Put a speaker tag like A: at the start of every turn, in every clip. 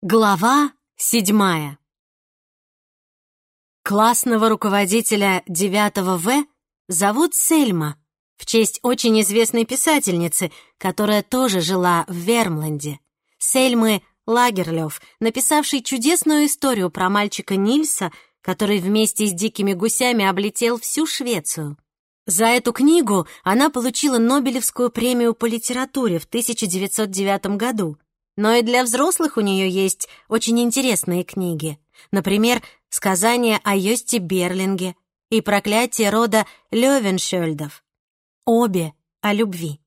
A: Глава седьмая Классного руководителя 9 В зовут Сельма, в честь очень известной писательницы, которая тоже жила в Вермланде. Сельмы Лагерлёв, написавшей чудесную историю про мальчика Нильса, который вместе с дикими гусями облетел всю Швецию. За эту книгу она получила Нобелевскую премию по литературе в 1909 году. Но и для взрослых у нее есть очень интересные книги. Например, «Сказание о Йосте Берлинге» и «Проклятие рода Лёвеншельдов». Обе о любви.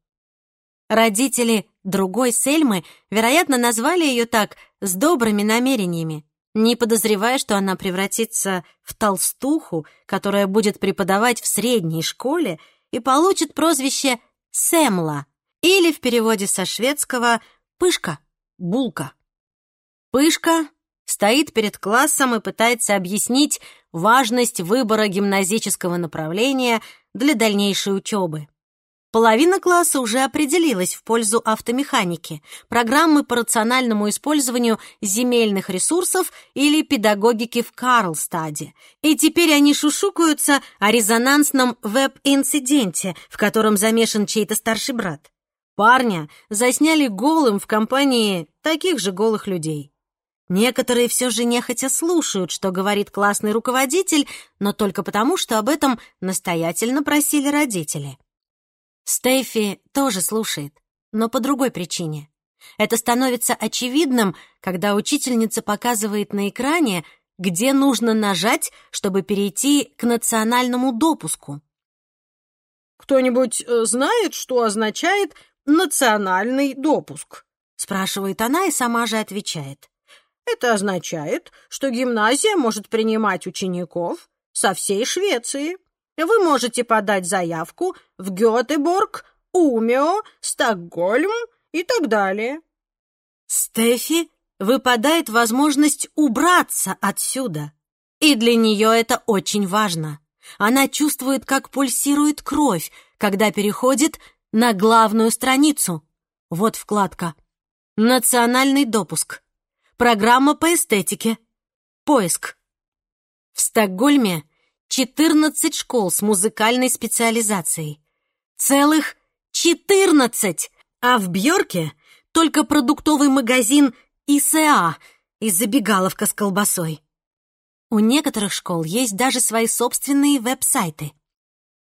A: Родители другой Сельмы, вероятно, назвали ее так с добрыми намерениями, не подозревая, что она превратится в толстуху, которая будет преподавать в средней школе и получит прозвище Сэмла или в переводе со шведского «пышка», «булка». Пышка стоит перед классом и пытается объяснить важность выбора гимназического направления для дальнейшей учебы. Половина класса уже определилась в пользу автомеханики, программы по рациональному использованию земельных ресурсов или педагогики в Карлстаде. И теперь они шушукаются о резонансном веб-инциденте, в котором замешан чей-то старший брат. Парня засняли голым в компании таких же голых людей. Некоторые все же нехотя слушают, что говорит классный руководитель, но только потому, что об этом настоятельно просили родители. Стефи тоже слушает, но по другой причине. Это становится очевидным, когда учительница показывает на экране, где нужно нажать, чтобы перейти к национальному допуску.
B: «Кто-нибудь э, знает, что означает национальный допуск?»
A: спрашивает она и сама же отвечает.
B: «Это означает, что гимназия может принимать учеников со всей Швеции» вы можете подать заявку в Гётеборг, Умео, Стокгольм и так далее.
A: Стефи выпадает возможность убраться отсюда. И для нее это очень важно. Она чувствует, как пульсирует кровь, когда переходит на главную страницу. Вот вкладка. Национальный допуск. Программа по эстетике. Поиск. В Стокгольме 14 школ с музыкальной специализацией. Целых 14! А в Бьорке только продуктовый магазин ИСА и забегаловка с колбасой. У некоторых школ есть даже свои собственные веб-сайты.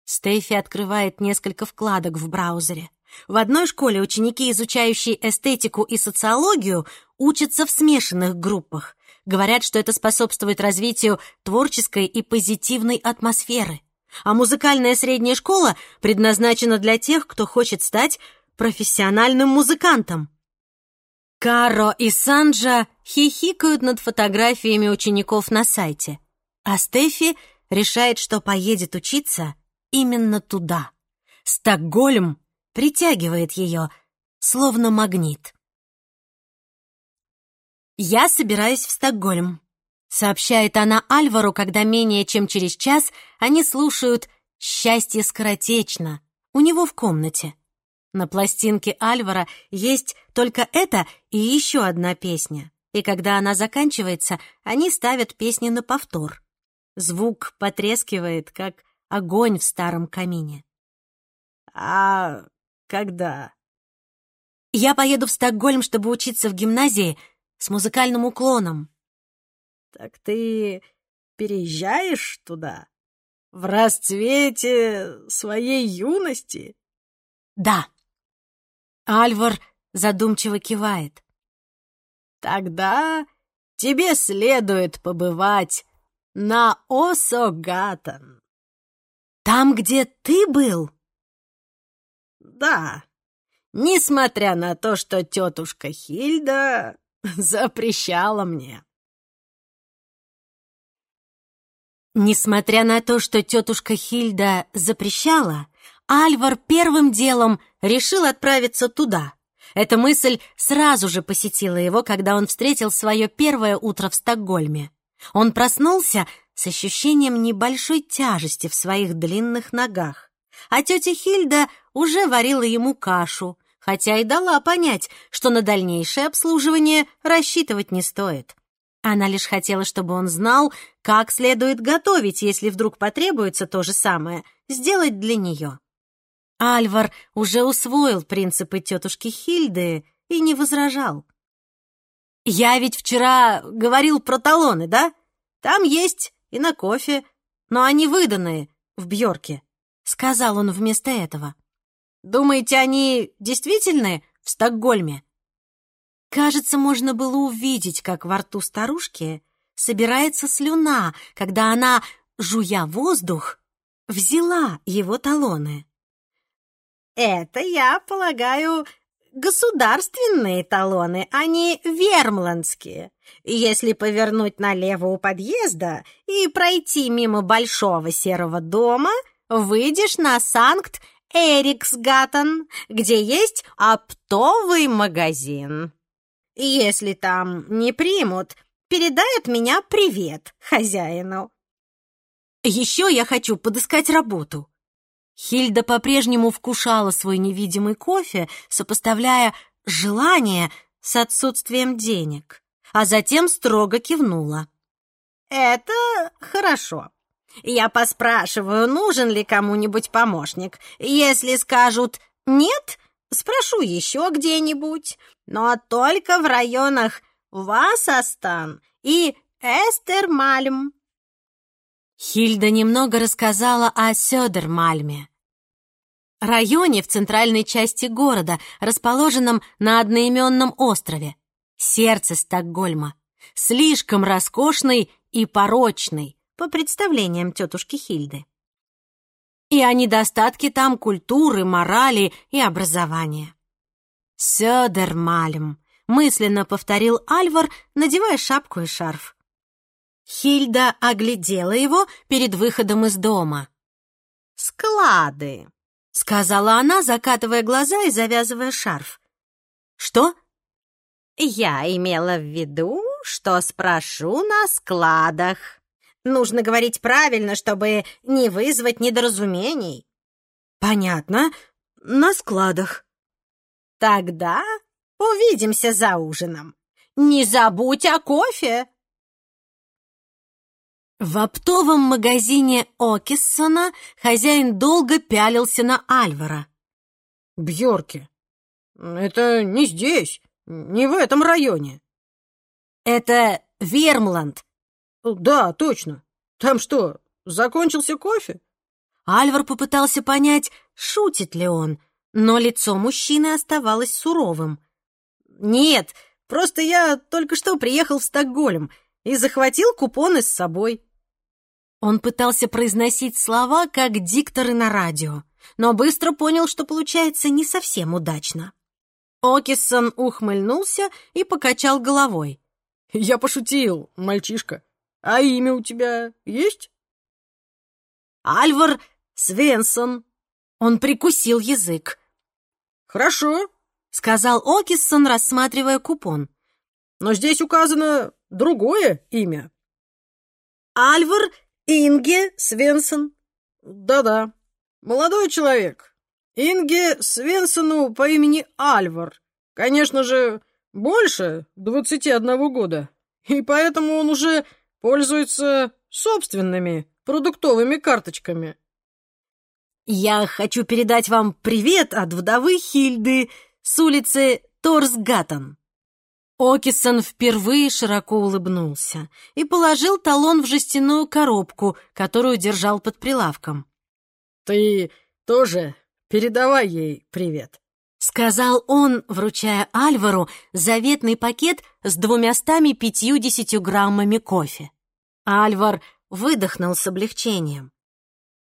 A: Стефи открывает несколько вкладок в браузере. В одной школе ученики, изучающие эстетику и социологию, учатся в смешанных группах. Говорят, что это способствует развитию творческой и позитивной атмосферы. А музыкальная средняя школа предназначена для тех, кто хочет стать профессиональным музыкантом. Каро и Санджа хихикают над фотографиями учеников на сайте, а Стефи решает, что поедет учиться именно туда. Стокгольм притягивает ее, словно магнит. «Я собираюсь в Стокгольм», — сообщает она Альвару, когда менее чем через час они слушают «Счастье скоротечно» у него в комнате. На пластинке Альвара есть только эта и еще одна песня, и когда она заканчивается, они ставят песни на повтор. Звук потрескивает, как огонь в старом камине.
B: «А когда?»
A: «Я поеду в Стокгольм, чтобы учиться в гимназии с музыкальным уклоном».
B: «Так ты переезжаешь туда? В расцвете своей юности?»
A: «Да». Альвар задумчиво кивает.
B: «Тогда тебе следует побывать на Осогатан».
A: «Там, где ты был?»
B: «Да, несмотря на то, что тетушка Хильда запрещала мне.
A: Несмотря на то, что тетушка Хильда запрещала, Альвар первым делом решил отправиться туда. Эта мысль сразу же посетила его, когда он встретил свое первое утро в Стокгольме. Он проснулся с ощущением небольшой тяжести в своих длинных ногах, а тетя Хильда уже варила ему кашу, хотя и дала понять, что на дальнейшее обслуживание рассчитывать не стоит. Она лишь хотела, чтобы он знал, как следует готовить, если вдруг потребуется то же самое, сделать для нее. Альвар уже усвоил принципы тетушки Хильды и не возражал. «Я ведь вчера говорил про талоны, да? Там есть и на кофе, но они выданные в Бьорке», — сказал он вместо этого. «Думаете, они действительны в Стокгольме?» Кажется, можно было увидеть, как во рту старушки собирается слюна, когда она, жуя воздух, взяла его талоны.
B: «Это, я полагаю, государственные талоны, а не вермландские. Если повернуть налево у подъезда и пройти мимо большого серого дома, выйдешь на Санкт Эриксгаттен, где есть оптовый магазин». Если там не примут, передай меня привет хозяину.
A: Еще я хочу подыскать работу. Хильда по-прежнему вкушала свой невидимый кофе, сопоставляя желание с отсутствием денег, а затем строго кивнула.
B: «Это хорошо. Я поспрашиваю, нужен ли кому-нибудь помощник. Если скажут «нет», спрошу еще где-нибудь но только в районах Васастан и Эстермальм.
A: Хильда немного рассказала о Сёдермальме, районе в центральной части города, расположенном на одноименном острове, сердце Стокгольма, слишком роскошный и порочный, по представлениям тетушки Хильды. И о недостатке там культуры, морали и образования. «Сёдермальм», — мысленно повторил Альвар, надевая шапку и шарф. Хильда оглядела его перед выходом из дома.
B: «Склады», — сказала она, закатывая глаза и завязывая шарф.
A: «Что?»
B: «Я имела в виду, что спрошу на складах. Нужно говорить правильно, чтобы не вызвать недоразумений».
A: «Понятно. На складах».
B: Тогда увидимся за ужином. Не забудь о кофе.
A: В оптовом магазине Окиссона хозяин долго пялился на Альвара.
C: Бьорки, это не здесь, не в этом районе.
A: Это Вермланд.
C: Да, точно. Там что, закончился кофе?
A: Альвар попытался понять, шутит ли он, но лицо мужчины оставалось суровым. «Нет, просто я только что приехал в Стокгольм и захватил купоны с собой». Он пытался произносить слова, как дикторы на радио, но быстро понял, что получается не совсем удачно. Окиссон ухмыльнулся и покачал головой.
C: «Я пошутил, мальчишка. А имя у тебя есть?»
A: «Альвар Свенсон». Он прикусил язык.
C: «Хорошо», —
A: сказал Окиссон, рассматривая купон.
C: «Но здесь указано другое имя».
A: «Альвар Инге Свенсон».
C: «Да-да, молодой человек. Инге Свенсону по имени Альвар. Конечно же, больше двадцати одного года, и поэтому он уже пользуется собственными продуктовыми карточками».
A: «Я хочу передать вам привет от вдовы Хильды с улицы Торсгаттен». Окисон впервые широко улыбнулся и положил талон в жестяную коробку, которую держал под прилавком.
C: «Ты тоже передавай ей привет», —
A: сказал он, вручая Альвару заветный пакет с двумястами пятьюдесятью граммами кофе. Альвар выдохнул с облегчением.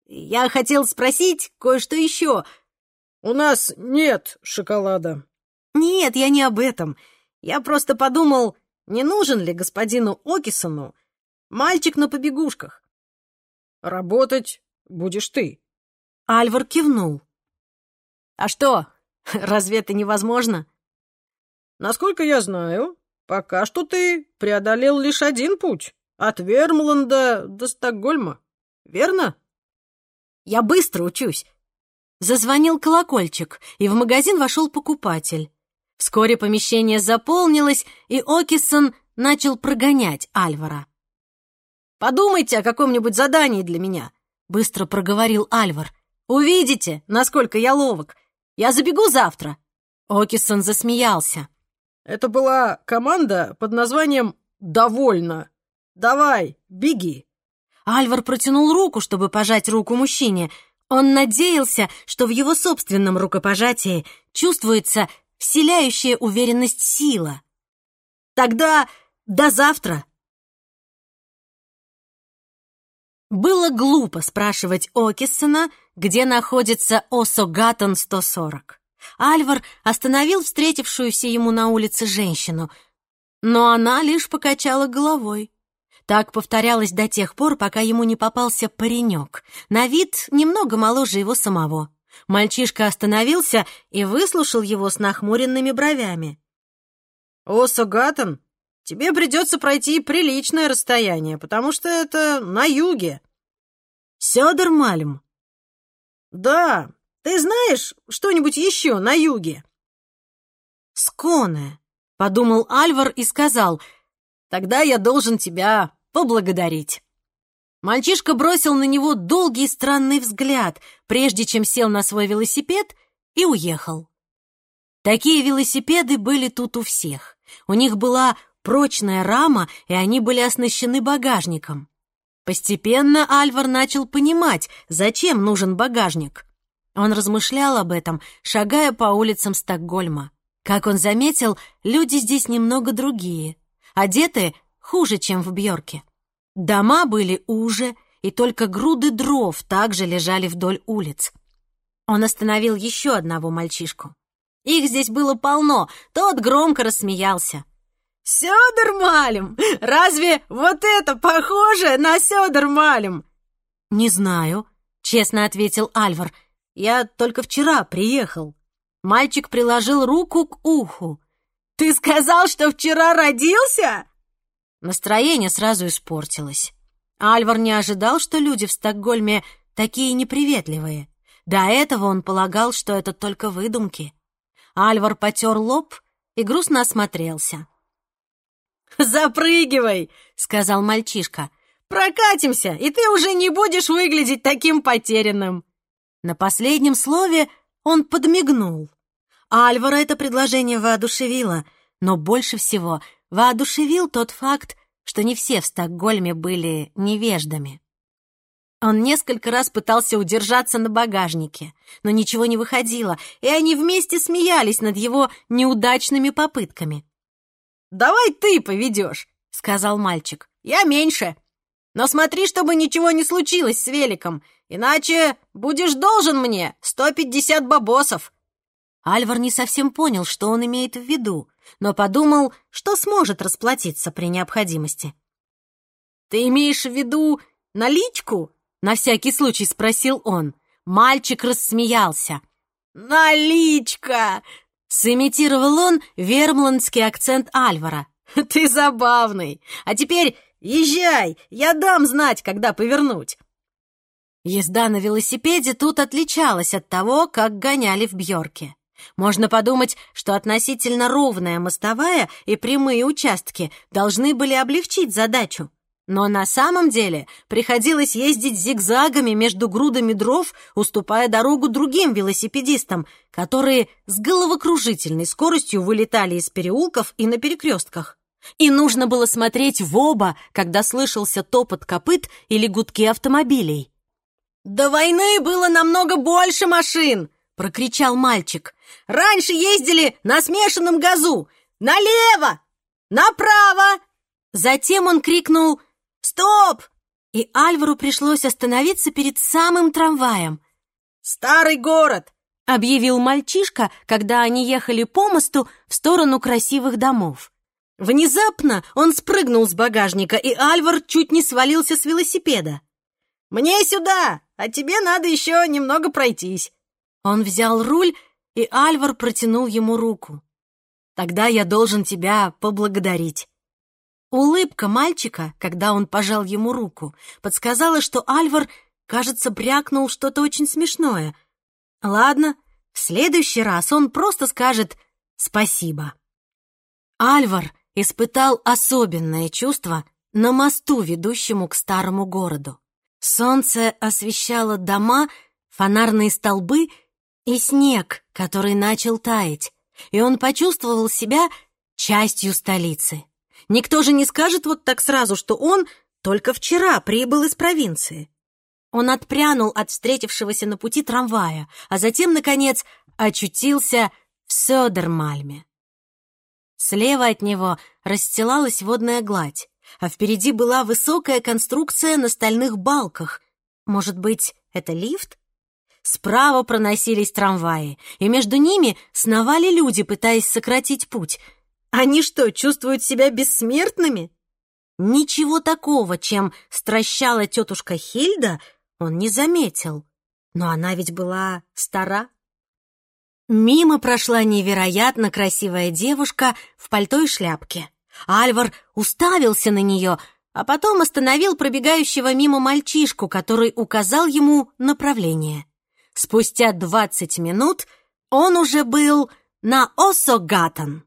A: Я хотел спросить кое-что еще.
C: У нас нет шоколада.
A: Нет, я не об этом. Я просто подумал, не нужен ли господину Окисону мальчик на побегушках.
C: Работать будешь ты.
A: Альвар кивнул. А что, разве это невозможно?
C: Насколько я знаю, пока что ты преодолел лишь один путь. От Вермланда до Стокгольма. Верно?
A: Я быстро учусь. Зазвонил колокольчик, и в магазин вошел покупатель. Вскоре помещение заполнилось, и Окисон начал прогонять Альвара.
B: «Подумайте о каком-нибудь задании для меня», — быстро проговорил Альвар. «Увидите, насколько я ловок. Я забегу завтра».
A: Окисон засмеялся.
C: «Это была команда под названием «Довольно». Давай, беги».
A: Альвар протянул руку, чтобы пожать руку мужчине. Он надеялся, что в его собственном рукопожатии чувствуется вселяющая уверенность сила.
B: «Тогда до завтра!»
A: Было глупо спрашивать Окиссона, где находится Осогатон 140. Альвар остановил встретившуюся ему на улице женщину, но она лишь покачала головой. Так повторялось до тех пор, пока ему не попался паренек, на вид немного моложе его самого. Мальчишка остановился и выслушал его с нахмуренными бровями.
C: «О, Сагатан, тебе придется пройти приличное расстояние, потому что это на юге».
A: «Сёдор Мальм».
C: «Да, ты знаешь что-нибудь еще на юге?»
A: «Сконе», — подумал Альвар и сказал, «тогда я должен тебя поблагодарить». Мальчишка бросил на него долгий странный взгляд, прежде чем сел на свой велосипед и уехал. Такие велосипеды были тут у всех. У них была прочная рама, и они были оснащены багажником. Постепенно Альвар начал понимать, зачем нужен багажник. Он размышлял об этом, шагая по улицам Стокгольма. Как он заметил, люди здесь немного другие, одеты хуже, чем в Бьорке. Дома были уже, и только груды дров также лежали вдоль улиц. Он остановил еще одного мальчишку. Их здесь было полно, тот громко рассмеялся.
B: «Сёдор Малем! Разве вот это похоже на Сёдор Малем?»
A: «Не знаю», — честно ответил Альвар. «Я только вчера приехал». Мальчик приложил руку к уху.
B: «Ты сказал, что вчера родился?»
A: Настроение сразу испортилось. Альвар не ожидал, что люди в Стокгольме такие неприветливые. До этого он полагал, что это только выдумки. Альвар потер лоб и грустно осмотрелся.
B: «Запрыгивай!» — сказал мальчишка. «Прокатимся, и ты уже не будешь выглядеть таким потерянным!»
A: На последнем слове он подмигнул. Альвара это предложение воодушевило, но больше всего воодушевил тот факт, что не все в Стокгольме были невеждами. Он несколько раз пытался удержаться на багажнике, но ничего не выходило, и они вместе смеялись над его неудачными попытками.
B: «Давай ты поведешь», — сказал мальчик. «Я меньше. Но смотри, чтобы ничего не случилось с великом, иначе будешь должен мне 150 бабосов».
A: Альвар не совсем понял, что он имеет в виду, но подумал, что сможет расплатиться при необходимости.
B: «Ты имеешь в виду наличку?» — на всякий случай спросил он. Мальчик рассмеялся. «Наличка!» — сымитировал он вермландский акцент Альвара. «Ты забавный! А теперь езжай, я дам знать, когда повернуть!»
A: Езда на велосипеде тут отличалась от того, как гоняли в Бьорке. Можно подумать, что относительно ровная мостовая и прямые участки должны были облегчить задачу. Но на самом деле приходилось ездить зигзагами между грудами дров, уступая дорогу другим велосипедистам, которые с головокружительной скоростью вылетали из переулков и на перекрестках. И нужно было смотреть в оба, когда слышался топот копыт или гудки автомобилей.
B: «До войны было намного больше машин!» — прокричал мальчик. «Раньше ездили на смешанном газу! Налево! Направо!»
A: Затем он крикнул «Стоп!» И Альвару пришлось остановиться перед самым трамваем.
B: «Старый город!»
A: — объявил мальчишка, когда они ехали по мосту в сторону красивых домов. Внезапно он спрыгнул с багажника, и Альвар чуть не свалился с велосипеда.
B: «Мне сюда, а тебе надо еще немного пройтись».
A: Он взял руль, и Альвар протянул ему руку. «Тогда я должен тебя поблагодарить». Улыбка мальчика, когда он пожал ему руку, подсказала, что Альвар, кажется, брякнул что-то очень смешное. Ладно, в следующий раз он просто скажет «спасибо». Альвар испытал особенное чувство на мосту, ведущему к старому городу. Солнце освещало дома, фонарные столбы и снег, который начал таять, и он почувствовал себя частью столицы. Никто же не скажет вот так сразу, что он только вчера прибыл из провинции. Он отпрянул от встретившегося на пути трамвая, а затем, наконец, очутился в Сёдермальме. Слева от него расстилалась водная гладь, а впереди была высокая конструкция на стальных балках. Может быть, это лифт? Справа проносились трамваи, и между ними сновали люди, пытаясь сократить путь. Они что, чувствуют себя бессмертными? Ничего такого, чем стращала тетушка Хильда, он не заметил. Но она ведь была стара. Мимо прошла невероятно красивая девушка в пальто и шляпке. Альвар уставился на нее, а потом остановил пробегающего мимо мальчишку, который указал ему направление. Спустя двадцать минут он уже был на Осогатан.